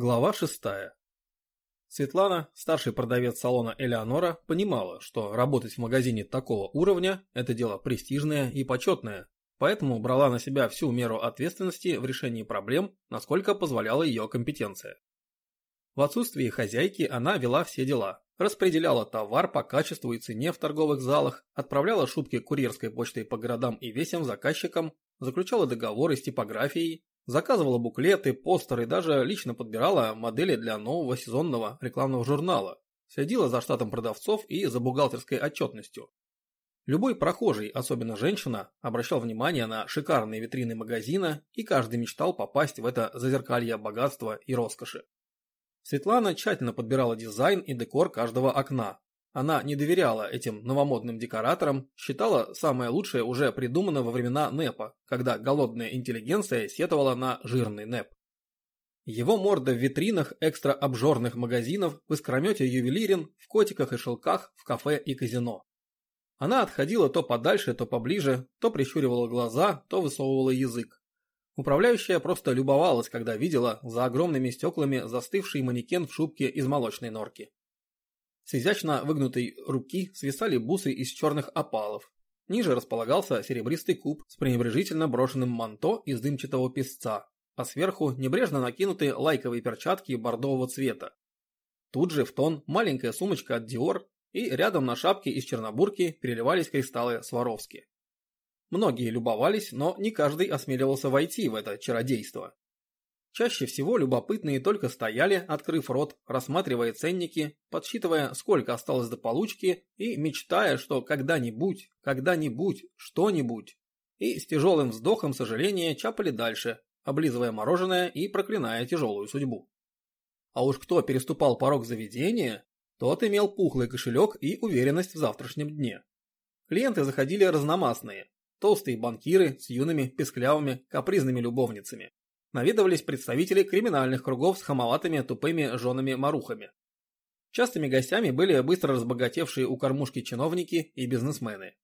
Глава шестая. Светлана, старший продавец салона Элеонора, понимала, что работать в магазине такого уровня – это дело престижное и почетное, поэтому брала на себя всю меру ответственности в решении проблем, насколько позволяла ее компетенция. В отсутствие хозяйки она вела все дела, распределяла товар по качеству и цене в торговых залах, отправляла шубки курьерской почтой по городам и весям заказчикам, заключала договоры с типографией, Заказывала буклеты, постеры, даже лично подбирала модели для нового сезонного рекламного журнала. Следила за штатом продавцов и за бухгалтерской отчетностью. Любой прохожий, особенно женщина, обращал внимание на шикарные витрины магазина, и каждый мечтал попасть в это зазеркалье богатства и роскоши. Светлана тщательно подбирала дизайн и декор каждого окна, она не доверяла этим новомодным декораторам, считала самое лучшее уже придумано во времена НЭПа, когда голодная интеллигенция сетовала на жирный НЭП. Его морда в витринах экстра-обжорных магазинов, в искромете ювелирен, в котиках и шелках, в кафе и казино. Она отходила то подальше, то поближе, то прищуривала глаза, то высовывала язык. Управляющая просто любовалась, когда видела за огромными стеклами застывший манекен в шубке из молочной норки. С изящно выгнутой руки свисали бусы из черных опалов. Ниже располагался серебристый куб с пренебрежительно брошенным манто из дымчатого песца, а сверху небрежно накинуты лайковые перчатки бордового цвета. Тут же в тон маленькая сумочка от Dior и рядом на шапке из чернобурки переливались кристаллы Сваровски. Многие любовались, но не каждый осмеливался войти в это чародейство. Чаще всего любопытные только стояли, открыв рот, рассматривая ценники, подсчитывая, сколько осталось до получки и мечтая, что когда-нибудь, когда-нибудь, что-нибудь. И с тяжелым вздохом сожаления чапали дальше, облизывая мороженое и проклиная тяжелую судьбу. А уж кто переступал порог заведения, тот имел пухлый кошелек и уверенность в завтрашнем дне. Клиенты заходили разномастные, толстые банкиры с юными, песклявыми, капризными любовницами наведывались представители криминальных кругов с хамоватыми тупыми женами-марухами. Частыми гостями были быстро разбогатевшие у кормушки чиновники и бизнесмены.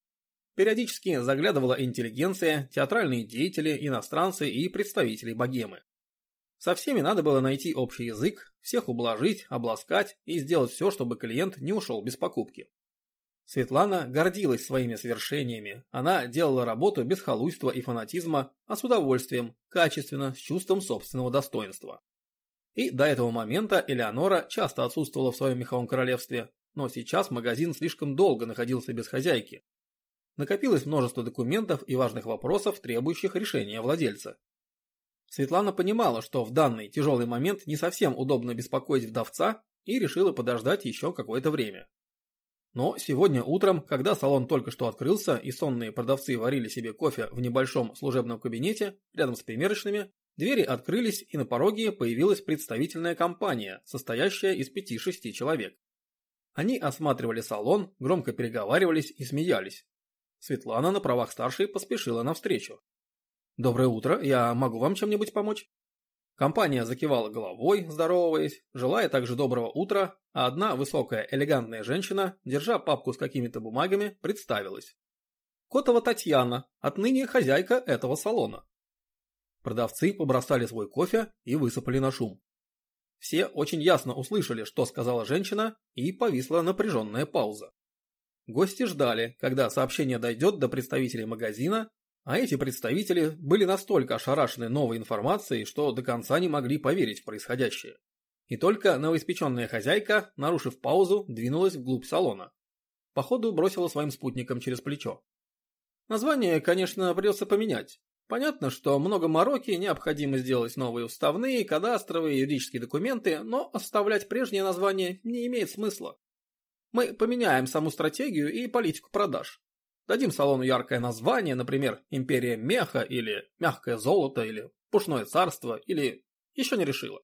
Периодически заглядывала интеллигенция, театральные деятели, иностранцы и представители богемы. Со всеми надо было найти общий язык, всех ублажить, обласкать и сделать все, чтобы клиент не ушел без покупки. Светлана гордилась своими свершениями. Она делала работу без халуйства и фанатизма, а с удовольствием, качественно, с чувством собственного достоинства. И до этого момента Элеонора часто отсутствовала в своем меховом королевстве, но сейчас магазин слишком долго находился без хозяйки. Накопилось множество документов и важных вопросов, требующих решения владельца. Светлана понимала, что в данный тяжелый момент не совсем удобно беспокоить вдовца и решила подождать еще какое-то время. Но сегодня утром, когда салон только что открылся и сонные продавцы варили себе кофе в небольшом служебном кабинете рядом с примерочными, двери открылись и на пороге появилась представительная компания, состоящая из пяти-шести человек. Они осматривали салон, громко переговаривались и смеялись. Светлана на правах старшей поспешила навстречу. «Доброе утро, я могу вам чем-нибудь помочь?» Компания закивала головой, здороваясь, желая также доброго утра, а одна высокая элегантная женщина, держа папку с какими-то бумагами, представилась. Котова Татьяна, отныне хозяйка этого салона. Продавцы побросали свой кофе и высыпали на шум. Все очень ясно услышали, что сказала женщина, и повисла напряженная пауза. Гости ждали, когда сообщение дойдет до представителей магазина, а эти представители были настолько ошарашены новой информацией, что до конца не могли поверить в происходящее. И только новоиспеченная хозяйка, нарушив паузу, двинулась вглубь салона. Походу бросила своим спутникам через плечо. Название, конечно, придется поменять. Понятно, что много мороки, необходимо сделать новые уставные, кадастровые, юридические документы, но оставлять прежнее название не имеет смысла. Мы поменяем саму стратегию и политику продаж. Дадим салону яркое название, например, «Империя меха» или «Мягкое золото» или «Пушное царство» или «Еще не решила».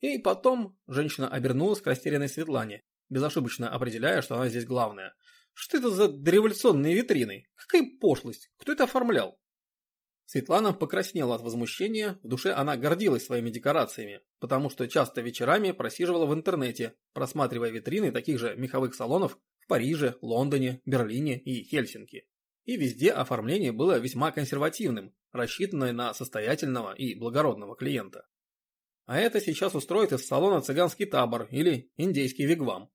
И потом женщина обернулась к растерянной Светлане, безошибочно определяя, что она здесь главная. Что это за дореволюционные витрины? Какая пошлость? Кто это оформлял? Светлана покраснела от возмущения, в душе она гордилась своими декорациями, потому что часто вечерами просиживала в интернете, просматривая витрины таких же меховых салонов в Париже, Лондоне, Берлине и Хельсинки. И везде оформление было весьма консервативным, рассчитанное на состоятельного и благородного клиента. А это сейчас устроит из салона цыганский табор или индейский вигвам.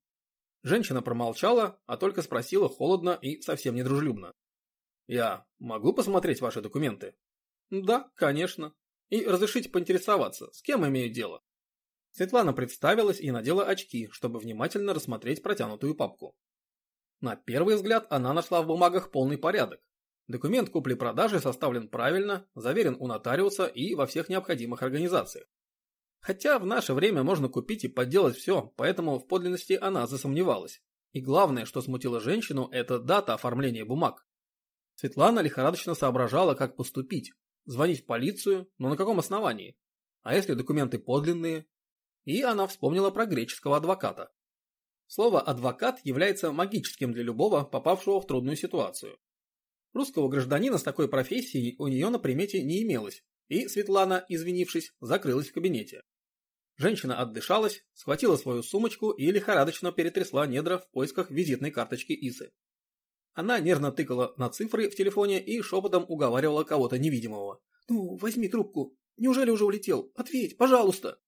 Женщина промолчала, а только спросила холодно и совсем недружелюбно. «Я могу посмотреть ваши документы?» «Да, конечно. И разрешите поинтересоваться, с кем имею дело?» Светлана представилась и надела очки, чтобы внимательно рассмотреть протянутую папку. На первый взгляд она нашла в бумагах полный порядок. Документ купли-продажи составлен правильно, заверен у нотариуса и во всех необходимых организациях. Хотя в наше время можно купить и подделать все, поэтому в подлинности она засомневалась. И главное, что смутило женщину, это дата оформления бумаг. Светлана лихорадочно соображала, как поступить. Звонить в полицию, но на каком основании? А если документы подлинные? И она вспомнила про греческого адвоката. Слово «адвокат» является магическим для любого, попавшего в трудную ситуацию. Русского гражданина с такой профессией у нее на примете не имелось, и Светлана, извинившись, закрылась в кабинете. Женщина отдышалась, схватила свою сумочку и лихорадочно перетрясла недра в поисках визитной карточки Исы. Она нервно тыкала на цифры в телефоне и шепотом уговаривала кого-то невидимого. «Ну, возьми трубку. Неужели уже улетел? Ответь, пожалуйста!»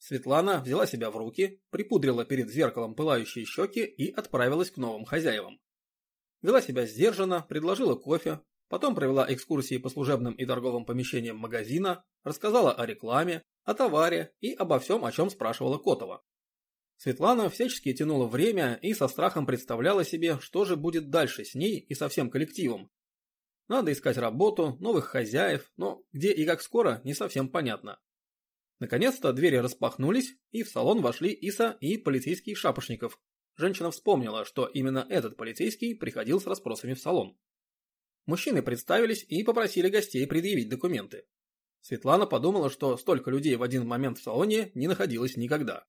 Светлана взяла себя в руки, припудрила перед зеркалом пылающие щеки и отправилась к новым хозяевам. Вела себя сдержанно, предложила кофе, потом провела экскурсии по служебным и торговым помещениям магазина, рассказала о рекламе, о товаре и обо всем, о чем спрашивала Котова. Светлана всячески тянула время и со страхом представляла себе, что же будет дальше с ней и со всем коллективом. Надо искать работу, новых хозяев, но где и как скоро, не совсем понятно. Наконец-то двери распахнулись, и в салон вошли Иса и полицейский Шапошников. Женщина вспомнила, что именно этот полицейский приходил с расспросами в салон. Мужчины представились и попросили гостей предъявить документы. Светлана подумала, что столько людей в один момент в салоне не находилось никогда.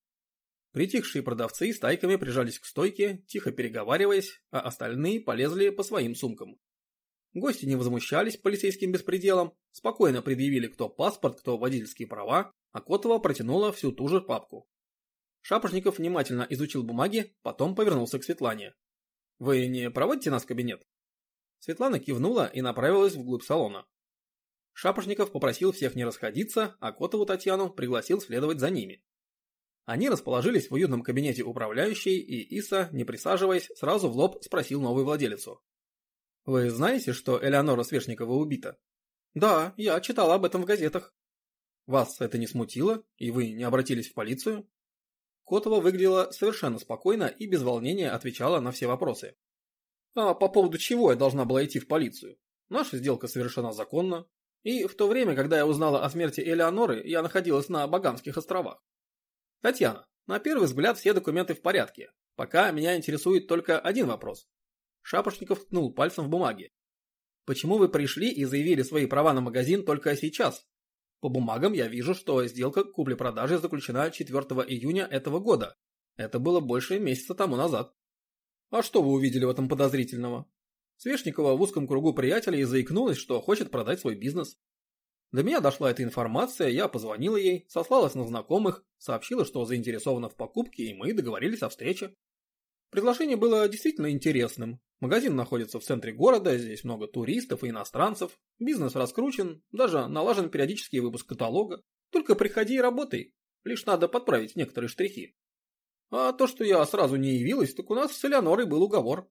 Притихшие продавцы стайками прижались к стойке, тихо переговариваясь, а остальные полезли по своим сумкам. Гости не возмущались полицейским беспределом, спокойно предъявили кто паспорт, кто водительские права, а Котова протянула всю ту же папку. Шапошников внимательно изучил бумаги, потом повернулся к Светлане. «Вы не проводите нас в кабинет?» Светлана кивнула и направилась вглубь салона. Шапошников попросил всех не расходиться, а Котову Татьяну пригласил следовать за ними. Они расположились в уютном кабинете управляющей, и Иса, не присаживаясь, сразу в лоб спросил новую владелицу. «Вы знаете, что Элеонора Свешникова убита?» «Да, я читала об этом в газетах». «Вас это не смутило, и вы не обратились в полицию?» Котова выглядела совершенно спокойно и без волнения отвечала на все вопросы. «А по поводу чего я должна была идти в полицию? Наша сделка совершена законно, и в то время, когда я узнала о смерти Элеоноры, я находилась на Багамских островах. Татьяна, на первый взгляд все документы в порядке. Пока меня интересует только один вопрос. Шапошников ткнул пальцем в бумаге. Почему вы пришли и заявили свои права на магазин только сейчас? По бумагам я вижу, что сделка купли-продажи заключена 4 июня этого года. Это было больше месяца тому назад. А что вы увидели в этом подозрительного? Свешникова в узком кругу приятелей заикнулась, что хочет продать свой бизнес. До меня дошла эта информация, я позвонила ей, сослалась на знакомых, сообщила, что заинтересована в покупке, и мы договорились о встрече. Предложение было действительно интересным. Магазин находится в центре города, здесь много туристов и иностранцев, бизнес раскручен, даже налажен периодический выпуск каталога. Только приходи и работай, лишь надо подправить некоторые штрихи. А то, что я сразу не явилась, так у нас с Элеонорой был уговор.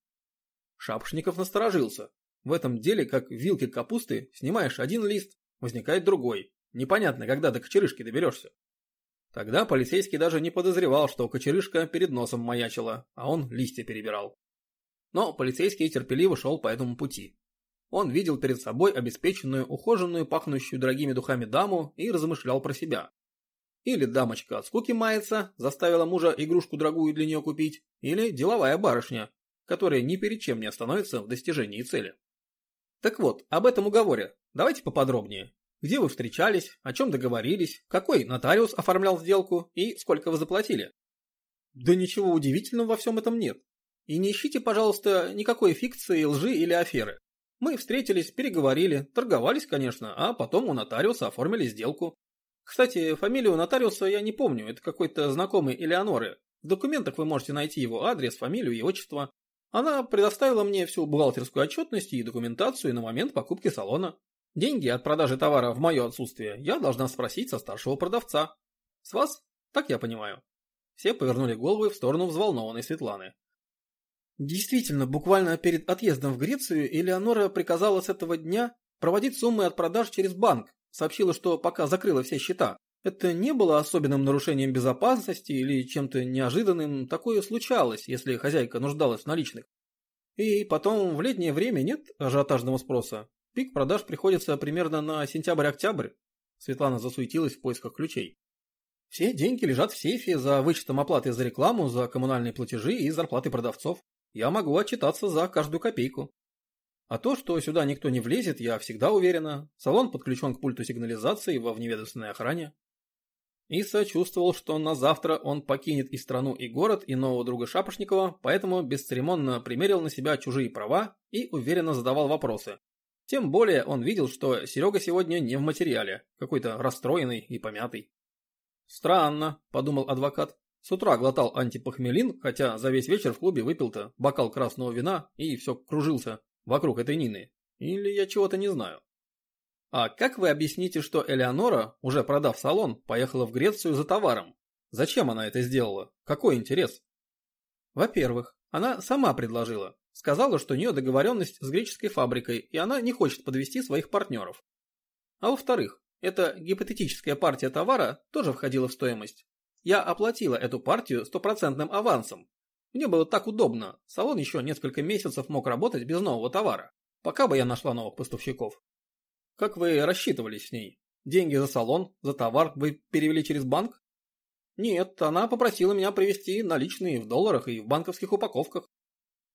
Шапошников насторожился. В этом деле, как в вилке капусты, снимаешь один лист, возникает другой. Непонятно, когда до кочерышки доберешься. Тогда полицейский даже не подозревал, что кочерышка перед носом маячила, а он листья перебирал. Но полицейский терпеливо шел по этому пути. Он видел перед собой обеспеченную, ухоженную, пахнущую дорогими духами даму и размышлял про себя. Или дамочка от скуки мается, заставила мужа игрушку дорогую для нее купить, или деловая барышня, которая ни перед чем не остановится в достижении цели. Так вот, об этом уговоре. Давайте поподробнее. Где вы встречались, о чем договорились, какой нотариус оформлял сделку и сколько вы заплатили? Да ничего удивительного во всем этом нет. И не ищите, пожалуйста, никакой фикции, лжи или аферы. Мы встретились, переговорили, торговались, конечно, а потом у нотариуса оформили сделку. Кстати, фамилию нотариуса я не помню, это какой-то знакомый Элеоноры. В документах вы можете найти его адрес, фамилию и отчество. Она предоставила мне всю бухгалтерскую отчетность и документацию на момент покупки салона. Деньги от продажи товара в мое отсутствие я должна спросить со старшего продавца. С вас? Так я понимаю. Все повернули головы в сторону взволнованной Светланы. Действительно, буквально перед отъездом в Грецию Элеонора приказала с этого дня проводить суммы от продаж через банк, сообщила, что пока закрыла все счета. Это не было особенным нарушением безопасности или чем-то неожиданным, такое случалось, если хозяйка нуждалась в наличных. И потом в летнее время нет ажиотажного спроса. Пик продаж приходится примерно на сентябрь-октябрь. Светлана засуетилась в поисках ключей. Все деньги лежат в сейфе за вычетом оплаты за рекламу, за коммунальные платежи и зарплаты продавцов. Я могу отчитаться за каждую копейку. А то, что сюда никто не влезет, я всегда уверена. Салон подключен к пульту сигнализации во вневедомственной охране. Иса чувствовал, что на завтра он покинет и страну, и город, и нового друга Шапошникова, поэтому бесцеремонно примерил на себя чужие права и уверенно задавал вопросы. Тем более он видел, что Серега сегодня не в материале, какой-то расстроенный и помятый. «Странно», – подумал адвокат. С утра глотал антипохмелин, хотя за весь вечер в клубе выпил-то бокал красного вина и все кружился вокруг этой Нины. Или я чего-то не знаю. А как вы объясните, что Элеонора, уже продав салон, поехала в Грецию за товаром? Зачем она это сделала? Какой интерес? Во-первых, она сама предложила. Сказала, что у нее договоренность с греческой фабрикой, и она не хочет подвести своих партнеров. А во-вторых, эта гипотетическая партия товара тоже входила в стоимость. Я оплатила эту партию стопроцентным авансом, мне было так удобно, салон еще несколько месяцев мог работать без нового товара, пока бы я нашла новых поставщиков. Как вы рассчитывались с ней? Деньги за салон, за товар вы перевели через банк? Нет, она попросила меня привезти наличные в долларах и в банковских упаковках.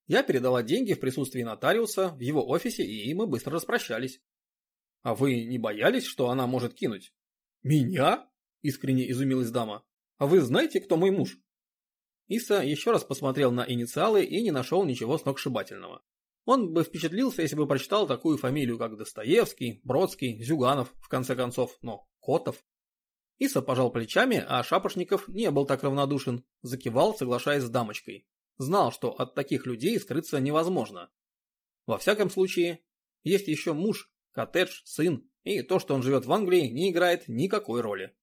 Я передала деньги в присутствии нотариуса в его офисе, и мы быстро распрощались. А вы не боялись, что она может кинуть? Меня? Искренне изумилась дама. А вы знаете, кто мой муж? Иса еще раз посмотрел на инициалы и не нашел ничего сногсшибательного. Он бы впечатлился, если бы прочитал такую фамилию, как Достоевский, Бродский, Зюганов, в конце концов, но Котов. Иса пожал плечами, а Шапошников не был так равнодушен, закивал, соглашаясь с дамочкой. Знал, что от таких людей скрыться невозможно. Во всяком случае, есть еще муж, коттедж, сын, и то, что он живет в Англии, не играет никакой роли.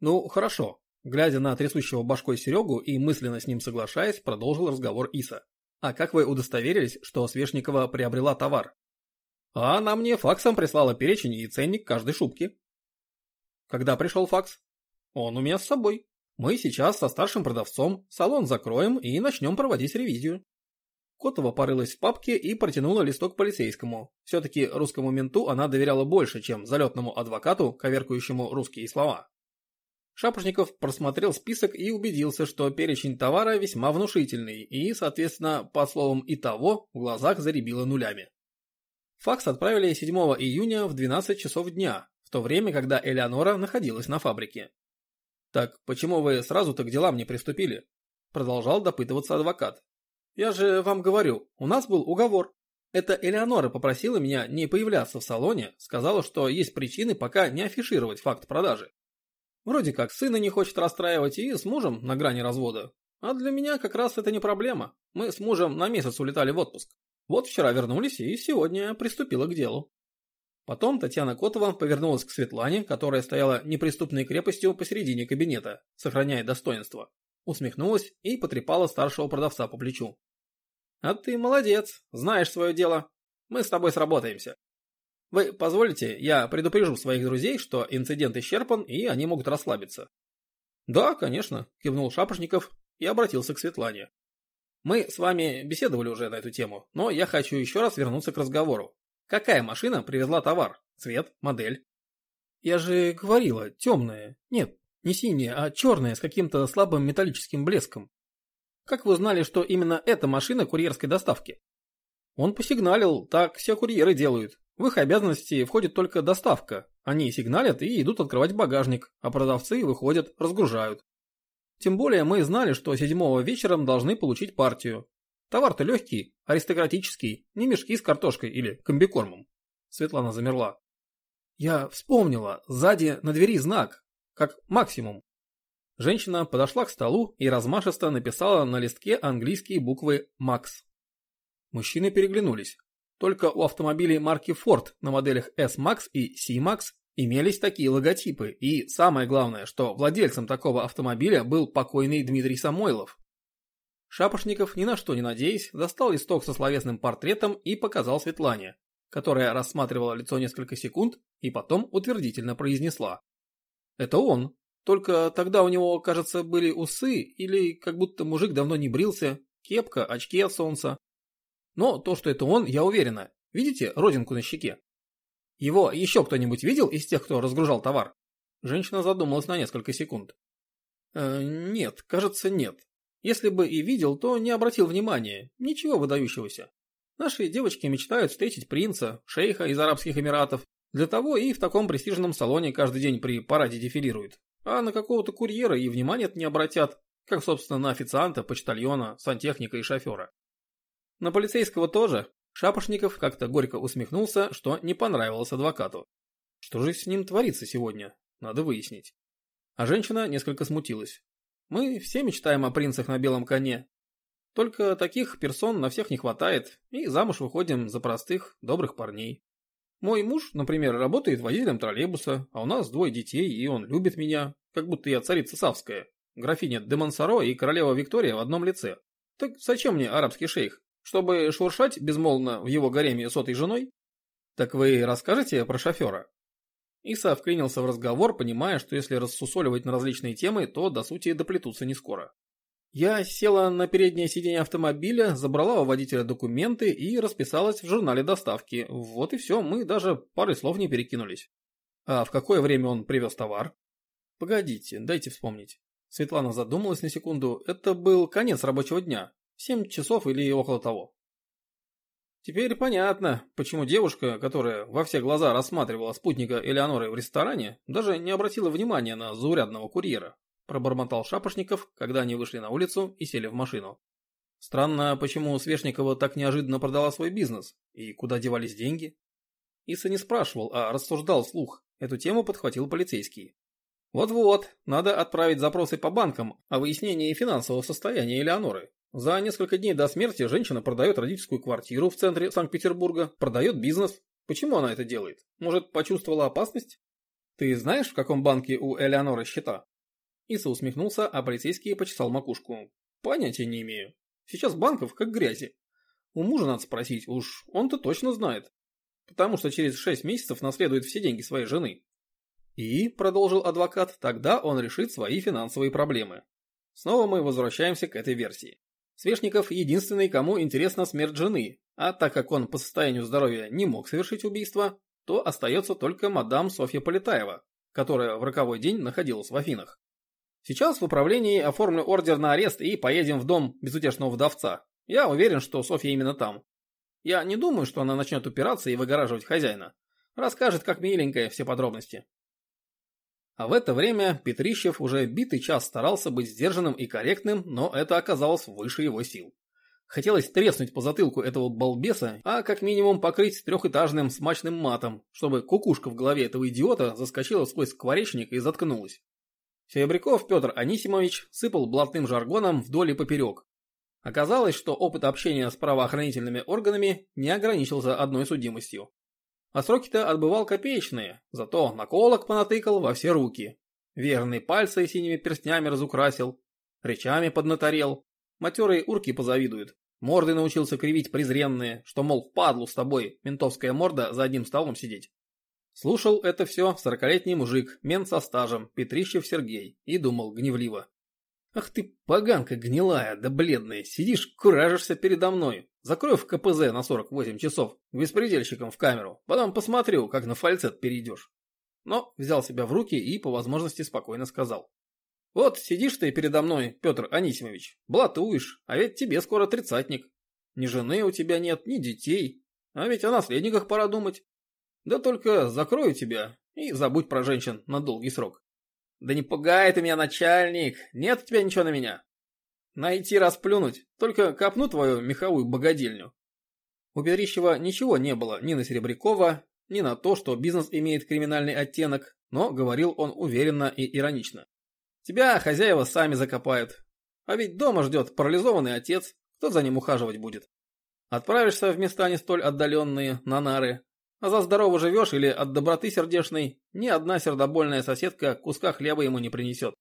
Ну, хорошо, Глядя на трясущего башкой Серегу и мысленно с ним соглашаясь, продолжил разговор Иса. «А как вы удостоверились, что Свешникова приобрела товар?» «А она мне факсом прислала перечень и ценник каждой шубки». «Когда пришел факс?» «Он у меня с собой. Мы сейчас со старшим продавцом салон закроем и начнем проводить ревизию». Котова порылась в папке и протянула листок полицейскому. Все-таки русскому менту она доверяла больше, чем залетному адвокату, коверкающему русские слова. Шапошников просмотрел список и убедился, что перечень товара весьма внушительный и, соответственно, по словам и того, в глазах заребило нулями. Факс отправили 7 июня в 12 часов дня, в то время, когда Элеонора находилась на фабрике. «Так почему вы сразу-то к делам не приступили?» Продолжал допытываться адвокат. «Я же вам говорю, у нас был уговор. Это Элеонора попросила меня не появляться в салоне, сказала, что есть причины пока не афишировать факт продажи. Вроде как сына не хочет расстраивать и с мужем на грани развода. А для меня как раз это не проблема. Мы с мужем на месяц улетали в отпуск. Вот вчера вернулись и сегодня приступила к делу. Потом Татьяна Котова повернулась к Светлане, которая стояла неприступной крепостью посередине кабинета, сохраняя достоинство. Усмехнулась и потрепала старшего продавца по плечу. «А ты молодец, знаешь свое дело. Мы с тобой сработаемся. Вы позволите, я предупрежу своих друзей, что инцидент исчерпан и они могут расслабиться. Да, конечно, кивнул Шапошников и обратился к Светлане. Мы с вами беседовали уже на эту тему, но я хочу еще раз вернуться к разговору. Какая машина привезла товар? Цвет, модель? Я же говорила, темная. Нет, не синяя, а черная с каким-то слабым металлическим блеском. Как вы узнали, что именно эта машина курьерской доставки? Он посигналил, так все курьеры делают. В их обязанности входит только доставка. Они сигналят и идут открывать багажник, а продавцы выходят, разгружают. Тем более мы знали, что седьмого вечером должны получить партию. Товар-то легкий, аристократический, не мешки с картошкой или комбикормом. Светлана замерла. Я вспомнила, сзади на двери знак, как максимум. Женщина подошла к столу и размашисто написала на листке английские буквы «Макс». Мужчины переглянулись. Только у автомобилей марки Ford на моделях S-Max и C-Max Имелись такие логотипы, и самое главное, что владельцем такого автомобиля был покойный Дмитрий Самойлов. Шапошников, ни на что не надеясь, достал листок со словесным портретом и показал Светлане, которая рассматривала лицо несколько секунд и потом утвердительно произнесла. «Это он. Только тогда у него, кажется, были усы или как будто мужик давно не брился, кепка, очки от солнца. Но то, что это он, я уверена. Видите родинку на щеке? Его еще кто-нибудь видел из тех, кто разгружал товар? Женщина задумалась на несколько секунд. Э, нет, кажется, нет. Если бы и видел, то не обратил внимания. Ничего выдающегося. Наши девочки мечтают встретить принца, шейха из Арабских Эмиратов. Для того и в таком престижном салоне каждый день при параде дефилируют. А на какого-то курьера и внимания не обратят, как, собственно, на официанта, почтальона, сантехника и шофера. На полицейского тоже, Шапошников как-то горько усмехнулся, что не понравилось адвокату. Что же с ним творится сегодня? Надо выяснить. А женщина несколько смутилась. Мы все мечтаем о принцах на белом коне. Только таких персон на всех не хватает, и замуж выходим за простых, добрых парней. Мой муж, например, работает водителем троллейбуса, а у нас двое детей, и он любит меня, как будто я царица Савская, графиня де Монсоро и королева Виктория в одном лице. Так зачем мне арабский шейх? Чтобы шуршать безмолвно в его гареме сотой женой? Так вы расскажете про шофера? Иса вклинился в разговор, понимая, что если рассусоливать на различные темы, то до сути доплетутся не скоро. Я села на переднее сиденье автомобиля, забрала у водителя документы и расписалась в журнале доставки. Вот и все, мы даже пары слов не перекинулись. А в какое время он привез товар? Погодите, дайте вспомнить. Светлана задумалась на секунду. Это был конец рабочего дня. Семь часов или около того. Теперь понятно, почему девушка, которая во все глаза рассматривала спутника Элеоноры в ресторане, даже не обратила внимания на заурядного курьера, пробормотал Шапошников, когда они вышли на улицу и сели в машину. Странно, почему Свешникова так неожиданно продала свой бизнес, и куда девались деньги? Иса не спрашивал, а рассуждал вслух. Эту тему подхватил полицейский. Вот-вот, надо отправить запросы по банкам о выяснении финансового состояния Элеоноры. За несколько дней до смерти женщина продает родительскую квартиру в центре Санкт-Петербурга, продает бизнес. Почему она это делает? Может, почувствовала опасность? Ты знаешь, в каком банке у Элеоноры счета? Иса усмехнулся, а полицейский почесал макушку. Понятия не имею. Сейчас банков как грязи. У мужа надо спросить, уж он-то точно знает. Потому что через шесть месяцев наследует все деньги своей жены. И, продолжил адвокат, тогда он решит свои финансовые проблемы. Снова мы возвращаемся к этой версии. Свешников единственный, кому интересна смерть жены, а так как он по состоянию здоровья не мог совершить убийство, то остается только мадам Софья Полетаева, которая в роковой день находилась в Афинах. Сейчас в управлении оформлю ордер на арест и поедем в дом безутешного вдовца. Я уверен, что Софья именно там. Я не думаю, что она начнет упираться и выгораживать хозяина. Расскажет, как миленькая, все подробности. А в это время Петрищев уже битый час старался быть сдержанным и корректным, но это оказалось выше его сил. Хотелось треснуть по затылку этого балбеса, а как минимум покрыть трехэтажным смачным матом, чтобы кукушка в голове этого идиота заскочила сквозь скворечник и заткнулась. Серебряков Петр Анисимович сыпал блатным жаргоном вдоль и поперек. Оказалось, что опыт общения с правоохранительными органами не ограничился одной судимостью. А сроки-то отбывал копеечные, зато наколок понатыкал во все руки. Верные пальцы синими перстнями разукрасил, речами поднаторел. Матерые урки позавидуют. Морды научился кривить презренные, что, мол, падлу с тобой, ментовская морда, за одним столом сидеть. Слушал это все сорокалетний мужик, мент со стажем, Петрищев Сергей, и думал гневливо. Ах ты, поганка гнилая да бледная, сидишь, куражишься передо мной. Закрою в КПЗ на 48 часов, к беспредельщикам в камеру, потом посмотрю, как на фальцет перейдешь. Но взял себя в руки и по возможности спокойно сказал. Вот сидишь ты передо мной, Петр Анисимович, блатуешь, а ведь тебе скоро тридцатник. Ни жены у тебя нет, ни детей, а ведь о наследниках пора думать. Да только закрою тебя и забудь про женщин на долгий срок. Да не пугай ты меня, начальник, нет у тебя ничего на меня. Найти расплюнуть, только копну твою меховую богадельню. У Берищева ничего не было ни на Серебрякова, ни на то, что бизнес имеет криминальный оттенок, но говорил он уверенно и иронично. Тебя хозяева сами закопают. А ведь дома ждет парализованный отец, кто за ним ухаживать будет? Отправишься в места не столь отдаленные, на нары, А за здорово живешь или от доброты сердечной, ни одна сердобольная соседка куска хлеба ему не принесет.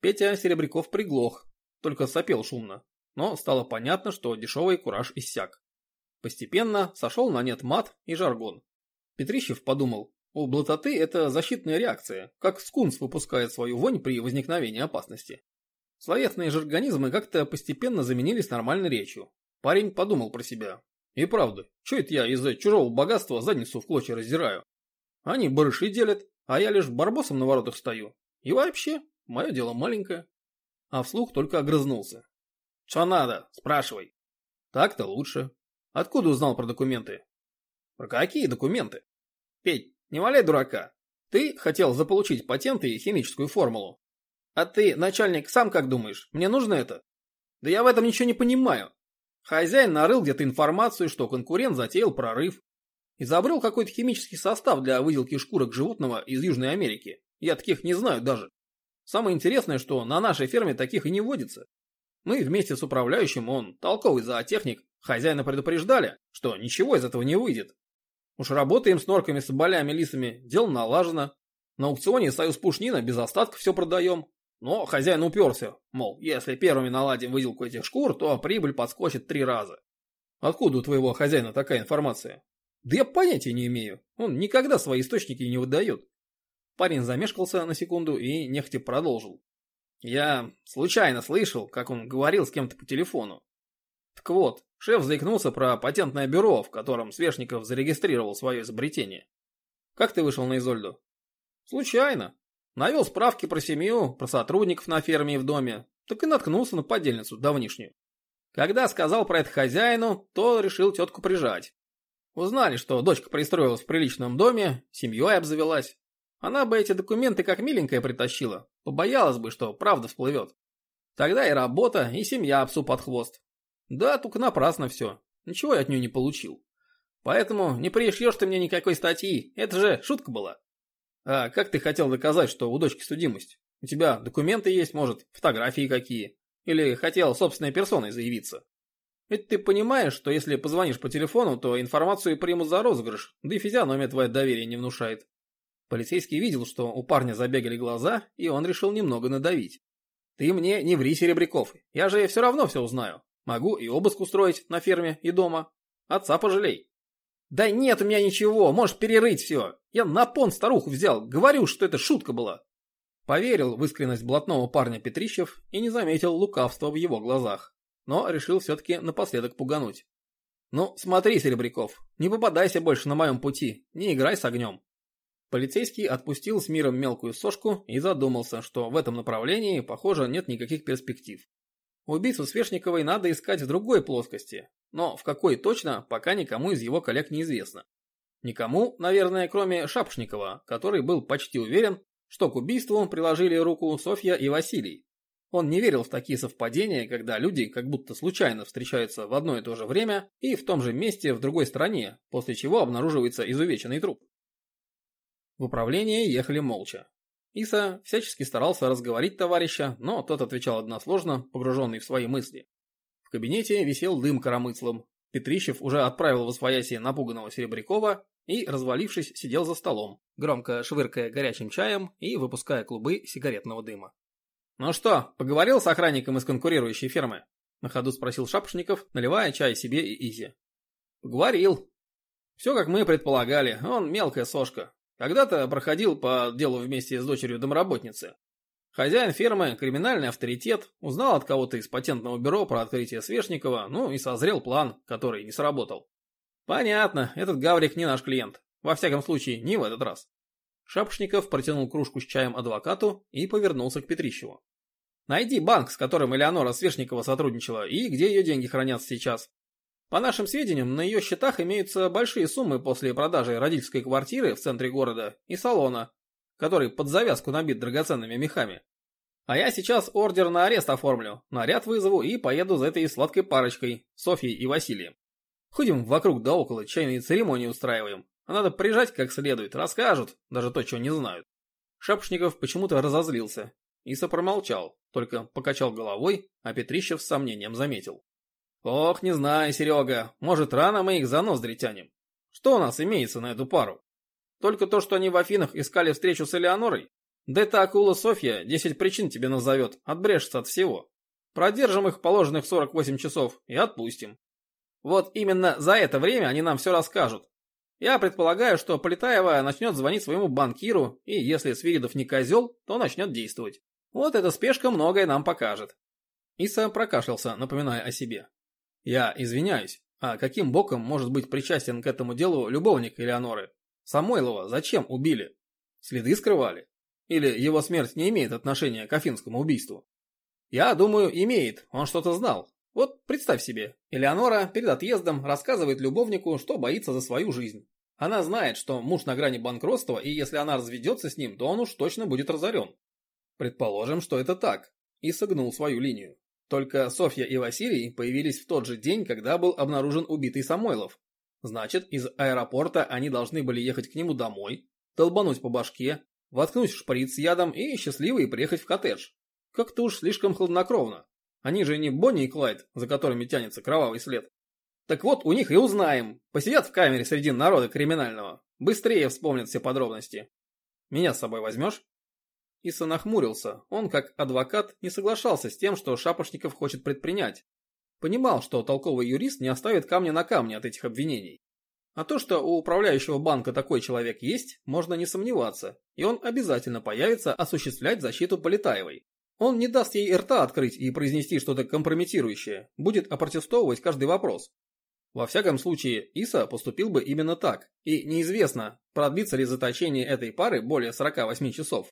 Петя Серебряков приглох, только сопел шумно, но стало понятно, что дешевый кураж иссяк. Постепенно сошел на нет мат и жаргон. Петрищев подумал, у блатоты это защитная реакция, как скунс выпускает свою вонь при возникновении опасности. Словесные же организмы как-то постепенно заменились нормальной речью. Парень подумал про себя. И правда, что это я из-за чужого богатства задницу в клочья раздираю? Они барыши делят, а я лишь барбосом на воротах стою. И вообще, мое дело маленькое. А вслух только огрызнулся. Что надо? Спрашивай. Так-то лучше. Откуда узнал про документы? Про какие документы? Петь, не валяй дурака. Ты хотел заполучить патенты и химическую формулу. А ты, начальник, сам как думаешь, мне нужно это? Да я в этом ничего не понимаю. Хозяин нарыл где-то информацию, что конкурент затеял прорыв. Изобрел какой-то химический состав для выделки шкурок животного из Южной Америки. Я таких не знаю даже. Самое интересное, что на нашей ферме таких и не водится. Мы вместе с управляющим, он толковый зоотехник, хозяина предупреждали, что ничего из этого не выйдет. Уж работаем с норками, соболями, лисами, дело налажено. На аукционе Союз Пушнина без остатка все продаем. Но хозяин уперся, мол, если первыми наладим выделку этих шкур, то прибыль подскочит три раза. Откуда у твоего хозяина такая информация? Да я понятия не имею. Он никогда свои источники не выдает. Парень замешкался на секунду и нехотя продолжил. Я случайно слышал, как он говорил с кем-то по телефону. Так вот, шеф заикнулся про патентное бюро, в котором Свешников зарегистрировал свое изобретение. Как ты вышел на Изольду? Случайно. Навел справки про семью, про сотрудников на ферме и в доме, так и наткнулся на подельницу давнишнюю. Когда сказал про это хозяину, то решил тетку прижать. Узнали, что дочка пристроилась в приличном доме, семьей обзавелась. Она бы эти документы как миленькая притащила, побоялась бы, что правда всплывет. Тогда и работа, и семья псу под хвост. Да, только напрасно все. Ничего я от нее не получил. Поэтому не пришьешь ты мне никакой статьи, это же шутка была. А как ты хотел доказать, что у дочки судимость? У тебя документы есть, может, фотографии какие? Или хотел собственной персоной заявиться? Ведь ты понимаешь, что если позвонишь по телефону, то информацию примут за розыгрыш, да и физиономия твоя доверие не внушает. Полицейский видел, что у парня забегали глаза, и он решил немного надавить. Ты мне не ври, Серебряков, я же все равно все узнаю. Могу и обыск устроить на ферме и дома. Отца пожалей. «Да нет у меня ничего, можешь перерыть все. Я на пон старуху взял, говорю, что это шутка была». Поверил в искренность блатного парня Петрищев и не заметил лукавства в его глазах, но решил все-таки напоследок пугануть. «Ну, смотри, Серебряков, не попадайся больше на моем пути, не играй с огнем». Полицейский отпустил с миром мелкую сошку и задумался, что в этом направлении, похоже, нет никаких перспектив. Убийцу Свешниковой надо искать в другой плоскости, но в какой точно, пока никому из его коллег не известно. Никому, наверное, кроме Шапшникова, который был почти уверен, что к убийству приложили руку Софья и Василий. Он не верил в такие совпадения, когда люди как будто случайно встречаются в одно и то же время и в том же месте в другой стране, после чего обнаруживается изувеченный труп. В управление ехали молча. Иса всячески старался разговорить товарища, но тот отвечал односложно, погруженный в свои мысли. В кабинете висел дым коромыслом. Петрищев уже отправил в освоясье напуганного Серебрякова и, развалившись, сидел за столом, громко швыркая горячим чаем и выпуская клубы сигаретного дыма. «Ну что, поговорил с охранником из конкурирующей фермы?» На ходу спросил Шапошников, наливая чай себе и Изе. «Поговорил. Все, как мы предполагали, он мелкая сошка. Когда-то проходил по делу вместе с дочерью домработницы. Хозяин фермы, криминальный авторитет, узнал от кого-то из патентного бюро про открытие Свешникова, ну и созрел план, который не сработал. Понятно, этот Гаврик не наш клиент. Во всяком случае, не в этот раз. Шапошников протянул кружку с чаем адвокату и повернулся к Петрищеву. Найди банк, с которым Элеонора Свешникова сотрудничала, и где ее деньги хранятся сейчас. По нашим сведениям, на ее счетах имеются большие суммы после продажи родительской квартиры в центре города и салона, который под завязку набит драгоценными мехами. А я сейчас ордер на арест оформлю, наряд вызову и поеду за этой сладкой парочкой, Софьей и Василием. Ходим вокруг да около, чайные церемонии устраиваем. А надо прижать как следует, расскажут, даже то, чего не знают. Шапошников почему-то разозлился. Иса промолчал, только покачал головой, а Петрищев с сомнением заметил. Ох, не знаю, Серега, может рано мы их за ноздри тянем. Что у нас имеется на эту пару? Только то, что они в Афинах искали встречу с Элеонорой? Да эта акула Софья 10 причин тебе назовет, отбрешется от всего. Продержим их положенных 48 часов и отпустим. Вот именно за это время они нам все расскажут. Я предполагаю, что Полетаева начнет звонить своему банкиру, и если Свиридов не козел, то начнет действовать. Вот эта спешка многое нам покажет. Иса прокашлялся, напоминая о себе. Я извиняюсь, а каким боком может быть причастен к этому делу любовник Элеоноры? Самойлова зачем убили? Следы скрывали? Или его смерть не имеет отношения к афинскому убийству? Я думаю, имеет, он что-то знал. Вот представь себе, Элеонора перед отъездом рассказывает любовнику, что боится за свою жизнь. Она знает, что муж на грани банкротства, и если она разведется с ним, то он уж точно будет разорен. Предположим, что это так, и согнул свою линию. Только Софья и Василий появились в тот же день, когда был обнаружен убитый Самойлов. Значит, из аэропорта они должны были ехать к нему домой, долбануть по башке, воткнуть шприц с ядом и счастливые приехать в коттедж. Как-то уж слишком хладнокровно. Они же не Бонни и Клайд, за которыми тянется кровавый след. Так вот, у них и узнаем. Посидят в камере среди народа криминального. Быстрее вспомнят все подробности. Меня с собой возьмешь? Иса нахмурился. Он, как адвокат, не соглашался с тем, что Шапошников хочет предпринять. Понимал, что толковый юрист не оставит камня на камне от этих обвинений. А то, что у управляющего банка такой человек есть, можно не сомневаться, и он обязательно появится осуществлять защиту Полетаевой. Он не даст ей рта открыть и произнести что-то компрометирующее, будет опротестовывать каждый вопрос. Во всяком случае, Иса поступил бы именно так, и неизвестно, продлится ли заточение этой пары более 48 часов.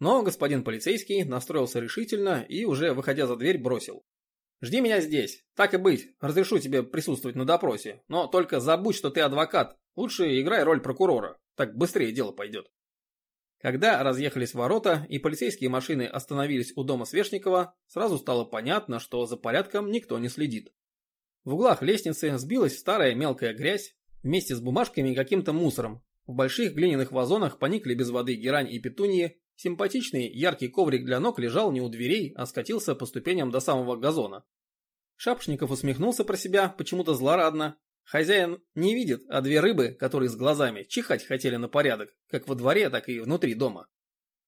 Но господин полицейский настроился решительно и, уже выходя за дверь, бросил. «Жди меня здесь. Так и быть, разрешу тебе присутствовать на допросе. Но только забудь, что ты адвокат. Лучше играй роль прокурора. Так быстрее дело пойдет». Когда разъехались ворота и полицейские машины остановились у дома Свешникова, сразу стало понятно, что за порядком никто не следит. В углах лестницы сбилась старая мелкая грязь вместе с бумажками и каким-то мусором. В больших глиняных вазонах поникли без воды герань и петуньи, Симпатичный яркий коврик для ног лежал не у дверей, а скатился по ступеням до самого газона. Шапошников усмехнулся про себя, почему-то злорадно. Хозяин не видит, а две рыбы, которые с глазами, чихать хотели на порядок, как во дворе, так и внутри дома.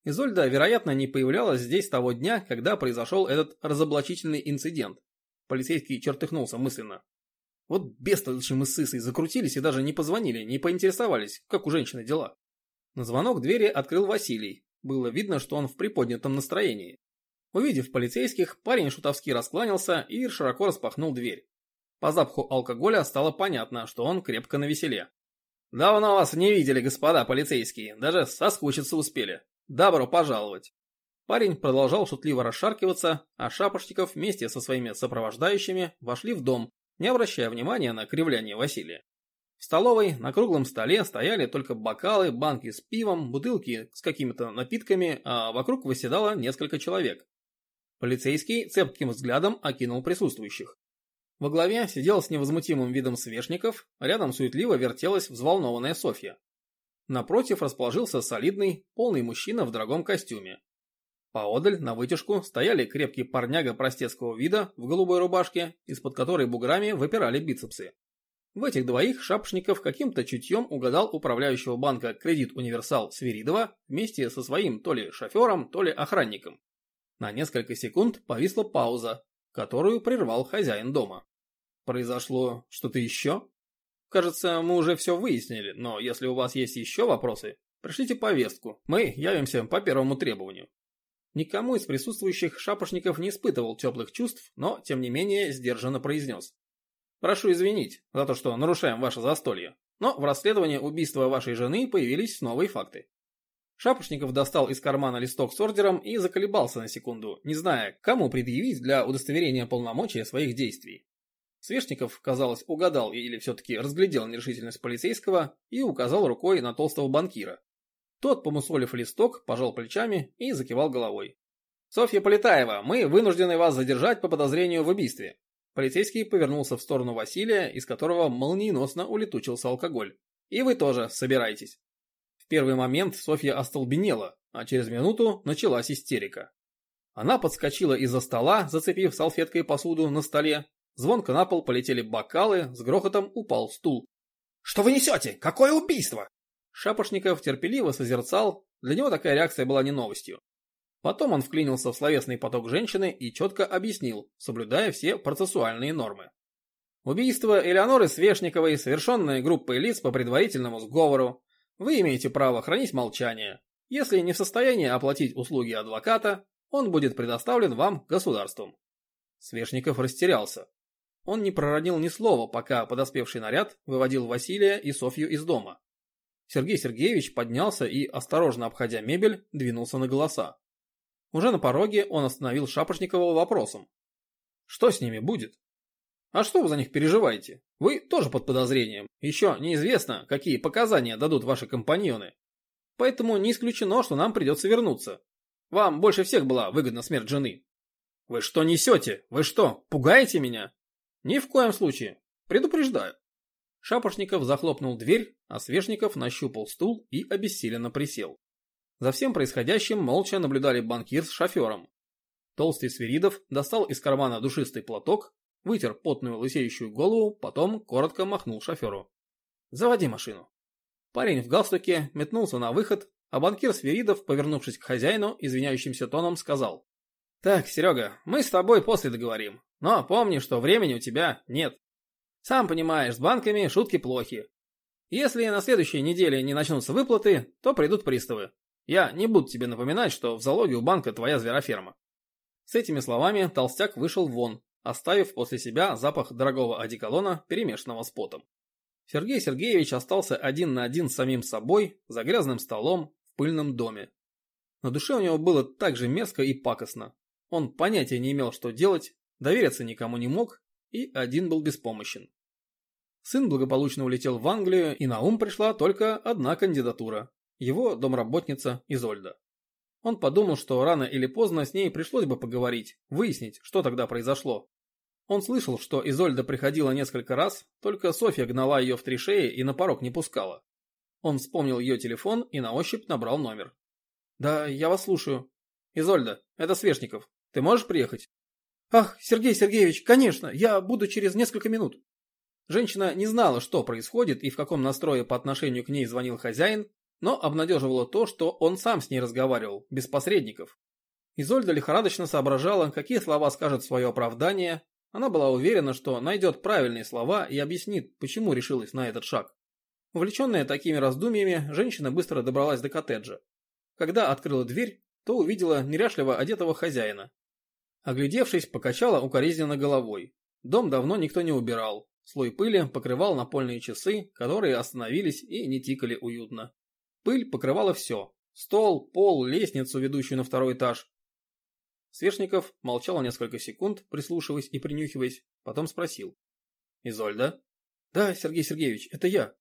Изольда, вероятно, не появлялась здесь того дня, когда произошел этот разоблачительный инцидент. Полицейский чертыхнулся мысленно. Вот бестолочи мы с Исой закрутились и даже не позвонили, не поинтересовались, как у женщины дела. На звонок двери открыл Василий, было видно, что он в приподнятом настроении. Увидев полицейских, парень шутовски раскланялся и широко распахнул дверь. По запаху алкоголя стало понятно, что он крепко навеселе. «Давно вас не видели, господа полицейские, даже соскучиться успели. Добро пожаловать!» Парень продолжал шутливо расшаркиваться, а Шапошников вместе со своими сопровождающими вошли в дом, не обращая внимания на кривляние Василия. В столовой на круглом столе стояли только бокалы, банки с пивом, бутылки с какими-то напитками, а вокруг выседало несколько человек. Полицейский цепким взглядом окинул присутствующих. Во главе сидел с невозмутимым видом свешников, рядом суетливо вертелась взволнованная Софья. Напротив расположился солидный, полный мужчина в дорогом костюме. Поодаль, на вытяжку, стояли крепкий парняга простецкого вида в голубой рубашке, из-под которой буграми выпирали бицепсы. В этих двоих Шапшников каким-то чутьем угадал управляющего банка «Кредит Универсал» Свиридова вместе со своим то ли шофером, то ли охранником. На несколько секунд повисла пауза, которую прервал хозяин дома. Произошло что-то еще? Кажется, мы уже все выяснили, но если у вас есть еще вопросы, пришлите повестку, мы явимся по первому требованию. Никому из присутствующих шапошников не испытывал теплых чувств, но, тем не менее, сдержанно произнес. Прошу извинить за то, что нарушаем ваше застолье, но в расследовании убийства вашей жены появились новые факты. Шапошников достал из кармана листок с ордером и заколебался на секунду, не зная, кому предъявить для удостоверения полномочия своих действий. Свешников, казалось, угадал или все-таки разглядел нерешительность полицейского и указал рукой на толстого банкира. Тот, помусолив листок, пожал плечами и закивал головой. «Софья Полетаева, мы вынуждены вас задержать по подозрению в убийстве. Полицейский повернулся в сторону Василия, из которого молниеносно улетучился алкоголь. «И вы тоже собирайтесь». В первый момент Софья остолбенела, а через минуту началась истерика. Она подскочила из-за стола, зацепив салфеткой посуду на столе. Звонко на пол полетели бокалы, с грохотом упал стул. Что вы несете? Какое убийство?» Шапошников терпеливо созерцал, для него такая реакция была не новостью. Потом он вклинился в словесный поток женщины и четко объяснил, соблюдая все процессуальные нормы. Убийство Элеоноры Свешниковой, совершенное группой лиц по предварительному сговору. Вы имеете право хранить молчание. Если не в состоянии оплатить услуги адвоката, он будет предоставлен вам государством. Свешников растерялся. Он не проронил ни слова, пока подоспевший наряд выводил Василия и Софью из дома. Сергей Сергеевич поднялся и, осторожно обходя мебель, двинулся на голоса. Уже на пороге он остановил Шапошникова вопросом. Что с ними будет? А что вы за них переживаете? Вы тоже под подозрением. Еще неизвестно, какие показания дадут ваши компаньоны. Поэтому не исключено, что нам придется вернуться. Вам больше всех была выгодна смерть жены. Вы что несете? Вы что, пугаете меня? Ни в коем случае. Предупреждаю. Шапошников захлопнул дверь, а Свешников нащупал стул и обессиленно присел. За всем происходящим молча наблюдали банкир с шофером. Толстый Свиридов достал из кармана душистый платок, вытер потную лысеющую голову, потом коротко махнул шоферу. «Заводи машину». Парень в галстуке метнулся на выход, а банкир Свиридов, повернувшись к хозяину, извиняющимся тоном сказал. «Так, Серега, мы с тобой после договорим, но помни, что времени у тебя нет. Сам понимаешь, с банками шутки плохи. Если на следующей неделе не начнутся выплаты, то придут приставы. Я не буду тебе напоминать, что в залоге у банка твоя звероферма». С этими словами толстяк вышел вон, оставив после себя запах дорогого одеколона, перемешанного с потом. Сергей Сергеевич остался один на один с самим собой, за грязным столом, в пыльном доме. На душе у него было так же мерзко и пакостно. Он понятия не имел, что делать, довериться никому не мог и один был беспомощен. Сын благополучно улетел в Англию, и на ум пришла только одна кандидатура – его домработница Изольда. Он подумал, что рано или поздно с ней пришлось бы поговорить, выяснить, что тогда произошло. Он слышал, что Изольда приходила несколько раз, только Софья гнала ее в три шеи и на порог не пускала. Он вспомнил ее телефон и на ощупь набрал номер. «Да, я вас слушаю. Изольда, это Свешников. Ты можешь приехать?» «Ах, Сергей Сергеевич, конечно, я буду через несколько минут». Женщина не знала, что происходит и в каком настрое по отношению к ней звонил хозяин, но обнадеживало то, что он сам с ней разговаривал, без посредников. Изольда лихорадочно соображала, какие слова скажет свое оправдание. Она была уверена, что найдет правильные слова и объяснит, почему решилась на этот шаг. Увлеченная такими раздумьями, женщина быстро добралась до коттеджа. Когда открыла дверь, то увидела неряшливо одетого хозяина. Оглядевшись, покачала укоризненно головой. Дом давно никто не убирал. Слой пыли покрывал напольные часы, которые остановились и не тикали уютно. Пыль покрывала все. Стол, пол, лестницу, ведущую на второй этаж. Свешников молчал несколько секунд, прислушиваясь и принюхиваясь, потом спросил. «Изольда?» «Да, Сергей Сергеевич, это я».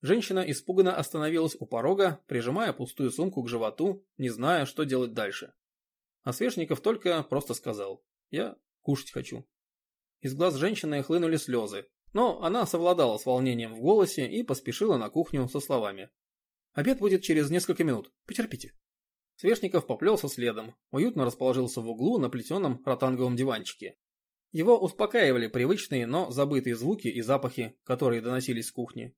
Женщина испуганно остановилась у порога, прижимая пустую сумку к животу, не зная, что делать дальше. А Свешников только просто сказал «Я кушать хочу». Из глаз женщины хлынули слезы, но она совладала с волнением в голосе и поспешила на кухню со словами Обед будет через несколько минут. Потерпите. Свешников поплелся следом, уютно расположился в углу на плетеном ротанговом диванчике. Его успокаивали привычные, но забытые звуки и запахи, которые доносились с кухни.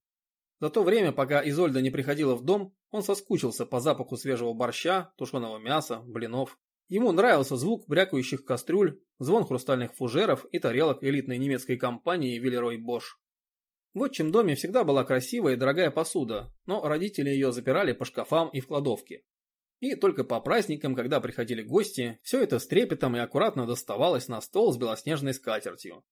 За то время, пока Изольда не приходила в дом, он соскучился по запаху свежего борща, тушеного мяса, блинов. Ему нравился звук брякающих кастрюль, звон хрустальных фужеров и тарелок элитной немецкой компании Виллерой Бош. В отчим доме всегда была красивая и дорогая посуда, но родители ее запирали по шкафам и в кладовке. И только по праздникам, когда приходили гости, все это с трепетом и аккуратно доставалось на стол с белоснежной скатертью.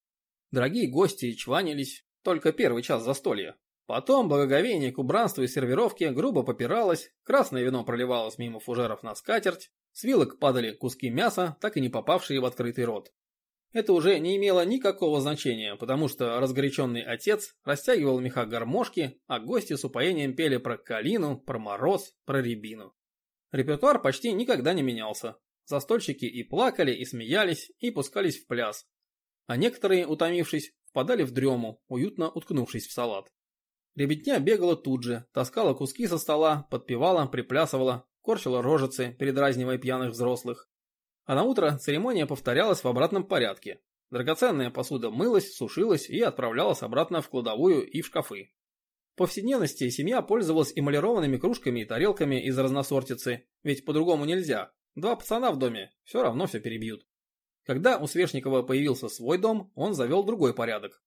Дорогие гости чванились только первый час застолья. Потом благоговение к убранству и сервировке грубо попиралось, красное вино проливалось мимо фужеров на скатерть, с вилок падали куски мяса, так и не попавшие в открытый рот. Это уже не имело никакого значения, потому что разгоряченный отец растягивал меха гармошки, а гости с упоением пели про калину, про мороз, про рябину. Репертуар почти никогда не менялся. Застольщики и плакали, и смеялись, и пускались в пляс. А некоторые, утомившись, впадали в дрему, уютно уткнувшись в салат. Ребятня бегала тут же, таскала куски со стола, подпевала, приплясывала, корчила рожицы, передразнивая пьяных взрослых. А на утро церемония повторялась в обратном порядке. Драгоценная посуда мылась, сушилась и отправлялась обратно в кладовую и в шкафы. повседневности семья пользовалась эмалированными кружками и тарелками из разносортицы, ведь по-другому нельзя. Два пацана в доме, все равно все перебьют. Когда у Свешникова появился свой дом, он завел другой порядок.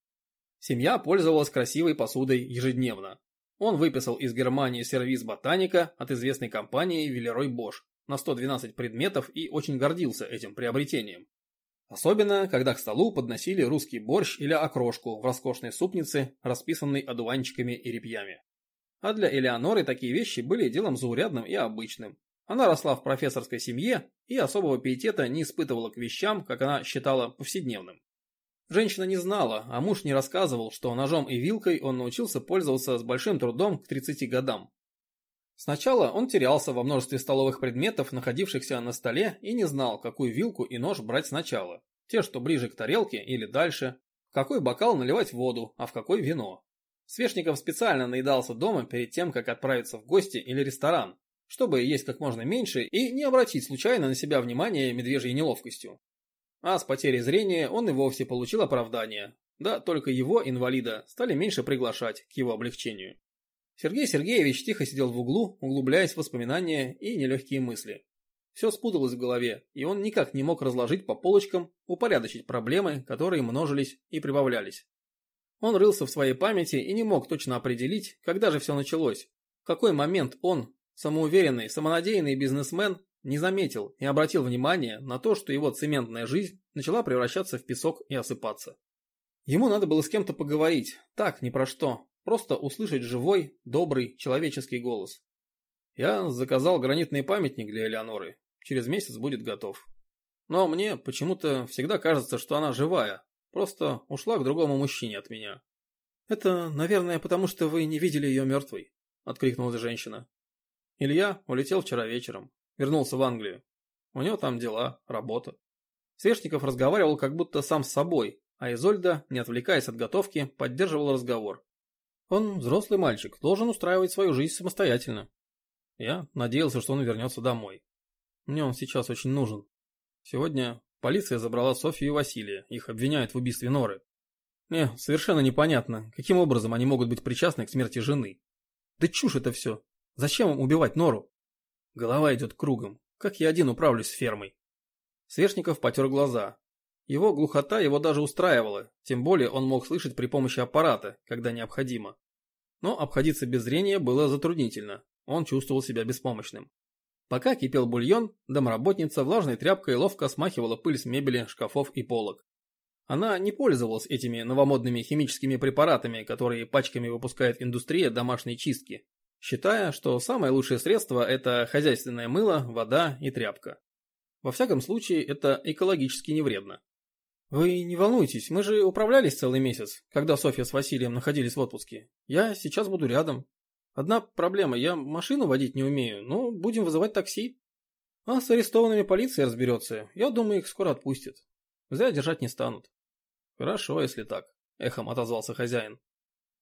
Семья пользовалась красивой посудой ежедневно. Он выписал из Германии сервиз ботаника от известной компании Велерой Бош на 112 предметов и очень гордился этим приобретением. Особенно, когда к столу подносили русский борщ или окрошку в роскошной супнице, расписанной одуванчиками и репьями. А для Элеоноры такие вещи были делом заурядным и обычным. Она росла в профессорской семье и особого пиетета не испытывала к вещам, как она считала, повседневным. Женщина не знала, а муж не рассказывал, что ножом и вилкой он научился пользоваться с большим трудом к 30 годам. Сначала он терялся во множестве столовых предметов, находившихся на столе, и не знал, какую вилку и нож брать сначала. Те, что ближе к тарелке или дальше. В какой бокал наливать воду, а в какой вино. Свешников специально наедался дома перед тем, как отправиться в гости или ресторан, чтобы есть как можно меньше и не обратить случайно на себя внимание медвежьей неловкостью. А с потерей зрения он и вовсе получил оправдание. Да, только его, инвалида, стали меньше приглашать к его облегчению. Сергей Сергеевич тихо сидел в углу, углубляясь в воспоминания и нелегкие мысли. Все спуталось в голове, и он никак не мог разложить по полочкам, упорядочить проблемы, которые множились и прибавлялись. Он рылся в своей памяти и не мог точно определить, когда же все началось. В какой момент он, самоуверенный, самонадеянный бизнесмен, не заметил и обратил внимание на то, что его цементная жизнь начала превращаться в песок и осыпаться. Ему надо было с кем-то поговорить, так, ни про что, Просто услышать живой, добрый, человеческий голос. Я заказал гранитный памятник для Элеоноры. Через месяц будет готов. Но мне почему-то всегда кажется, что она живая. Просто ушла к другому мужчине от меня. Это, наверное, потому что вы не видели ее мертвой, откликнулась женщина. Илья улетел вчера вечером. Вернулся в Англию. У него там дела, работа. Свешников разговаривал как будто сам с собой, а Изольда, не отвлекаясь от готовки, поддерживала разговор. Он взрослый мальчик, должен устраивать свою жизнь самостоятельно. Я надеялся, что он вернется домой. Мне он сейчас очень нужен. Сегодня полиция забрала Софию и Василия, их обвиняют в убийстве Норы. Мне совершенно непонятно, каким образом они могут быть причастны к смерти жены. Да чушь это все. Зачем им убивать Нору? Голова идет кругом. Как я один управлюсь с фермой? Свешников потер глаза. Его глухота его даже устраивала, тем более он мог слышать при помощи аппарата, когда необходимо. Но обходиться без зрения было затруднительно, он чувствовал себя беспомощным. Пока кипел бульон, домработница влажной тряпкой ловко смахивала пыль с мебели, шкафов и полок. Она не пользовалась этими новомодными химическими препаратами, которые пачками выпускает индустрия домашней чистки, считая, что самое лучшее средство – это хозяйственное мыло, вода и тряпка. Во всяком случае, это экологически не вредно. «Вы не волнуйтесь, мы же управлялись целый месяц, когда Софья с Василием находились в отпуске. Я сейчас буду рядом. Одна проблема, я машину водить не умею, но будем вызывать такси. А с арестованными полиция разберется, я думаю, их скоро отпустят. Зря держать не станут». «Хорошо, если так», – эхом отозвался хозяин.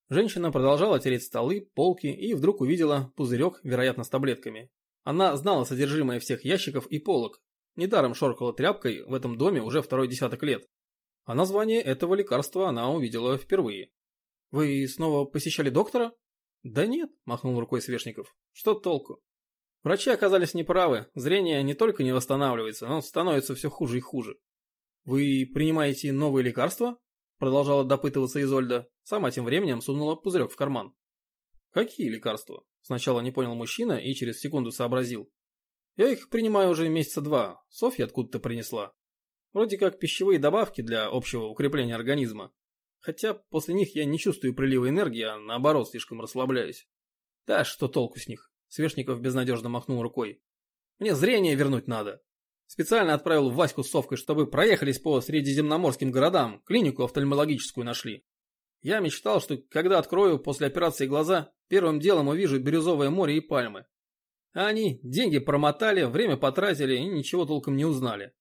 Женщина продолжала тереть столы, полки и вдруг увидела пузырек, вероятно, с таблетками. Она знала содержимое всех ящиков и полок. Недаром шоркала тряпкой в этом доме уже второй десяток лет. А название этого лекарства она увидела впервые. «Вы снова посещали доктора?» «Да нет», – махнул рукой Свешников. «Что толку?» Врачи оказались неправы, зрение не только не восстанавливается, но становится все хуже и хуже. «Вы принимаете новые лекарства?» – продолжала допытываться Изольда. Сама тем временем сунула пузырек в карман. «Какие лекарства?» – сначала не понял мужчина и через секунду сообразил. «Я их принимаю уже месяца два, Софья откуда-то принесла. Вроде как пищевые добавки для общего укрепления организма. Хотя после них я не чувствую прилива энергии, а наоборот слишком расслабляюсь. Да что толку с них? Свешников безнадежно махнул рукой. Мне зрение вернуть надо. Специально отправил Ваську с Совкой, чтобы проехались по средиземноморским городам, клинику офтальмологическую нашли. Я мечтал, что когда открою после операции глаза, первым делом увижу бирюзовое море и пальмы. А они деньги промотали, время потратили и ничего толком не узнали.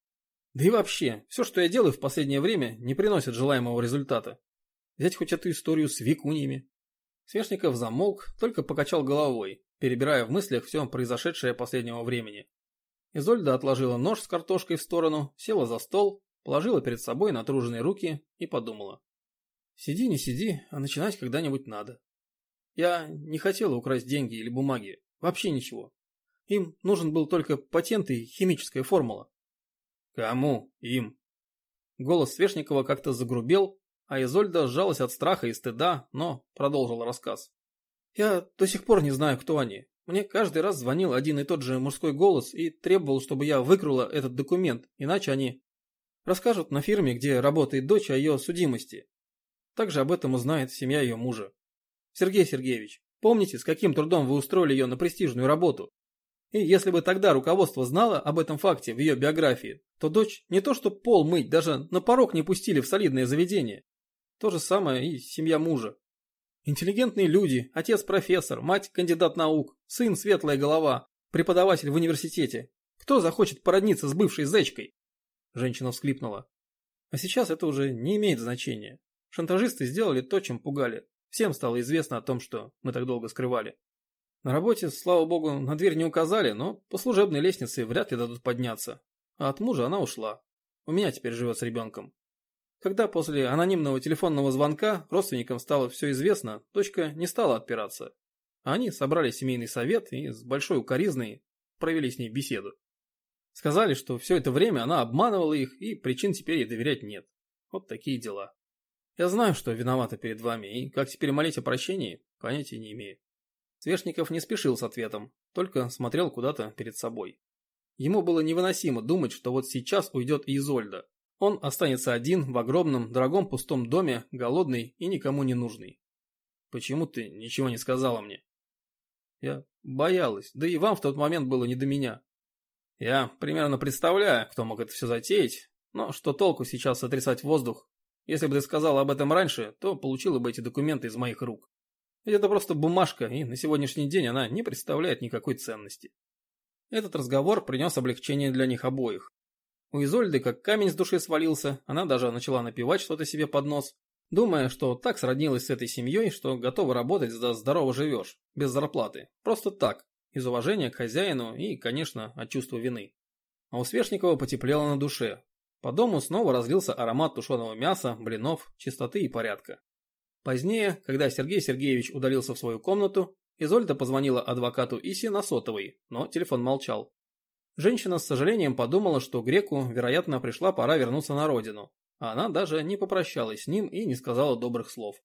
Да и вообще, все, что я делаю в последнее время, не приносит желаемого результата. Взять хоть эту историю с викуньями. Свешников замолк, только покачал головой, перебирая в мыслях все произошедшее последнего времени. Изольда отложила нож с картошкой в сторону, села за стол, положила перед собой натруженные руки и подумала. Сиди, не сиди, а начинать когда-нибудь надо. Я не хотела украсть деньги или бумаги. Вообще ничего. Им нужен был только патент и химическая формула. Кому им? Голос Свешникова как-то загрубел, а Изольда сжалась от страха и стыда, но продолжила рассказ. Я до сих пор не знаю, кто они. Мне каждый раз звонил один и тот же мужской голос и требовал, чтобы я выкрала этот документ, иначе они расскажут на фирме, где работает дочь, о ее судимости. Также об этом узнает семья ее мужа. Сергей Сергеевич, помните, с каким трудом вы устроили ее на престижную работу? И если бы тогда руководство знало об этом факте в ее биографии, то дочь не то что пол мыть, даже на порог не пустили в солидное заведение. То же самое и семья мужа. Интеллигентные люди, отец профессор, мать кандидат наук, сын светлая голова, преподаватель в университете. Кто захочет породниться с бывшей зечкой? Женщина всклипнула. А сейчас это уже не имеет значения. Шантажисты сделали то, чем пугали. Всем стало известно о том, что мы так долго скрывали. На работе, слава богу, на дверь не указали, но по служебной лестнице вряд ли дадут подняться. А от мужа она ушла. У меня теперь живет с ребенком. Когда после анонимного телефонного звонка родственникам стало все известно, дочка не стала отпираться. Они собрали семейный совет и с большой укоризной провели с ней беседу. Сказали, что все это время она обманывала их и причин теперь ей доверять нет. Вот такие дела. Я знаю, что виновата перед вами, и как теперь молить о прощении, понятия не имею. Свешников не спешил с ответом, только смотрел куда-то перед собой. Ему было невыносимо думать, что вот сейчас уйдет Изольда, он останется один в огромном, дорогом пустом доме, голодный и никому не нужный. Почему ты ничего не сказала мне? Я боялась, да и вам в тот момент было не до меня. Я примерно представляю, кто мог это все затеять, но что толку сейчас сотрясать воздух? Если бы ты сказала об этом раньше, то получила бы эти документы из моих рук. Ведь это просто бумажка, и на сегодняшний день она не представляет никакой ценности. Этот разговор принес облегчение для них обоих. У Изольды как камень с души свалился, она даже начала напевать что-то себе под нос, думая, что так сроднилась с этой семьей, что готова работать, да здорово живешь, без зарплаты. Просто так, из уважения к хозяину и, конечно, от чувства вины. А у Свешникова потеплело на душе. По дому снова разлился аромат тушеного мяса, блинов, чистоты и порядка. Позднее, когда Сергей Сергеевич удалился в свою комнату, Изольда позвонила адвокату Иси на сотовый, но телефон молчал. Женщина с сожалением подумала, что греку, вероятно, пришла пора вернуться на родину. А она даже не попрощалась с ним и не сказала добрых слов.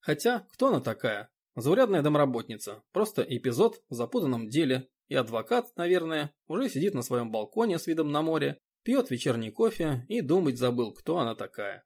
Хотя, кто она такая? Заурядная домработница. Просто эпизод в запутанном деле. И адвокат, наверное, уже сидит на своем балконе с видом на море, пьет вечерний кофе и думать забыл, кто она такая.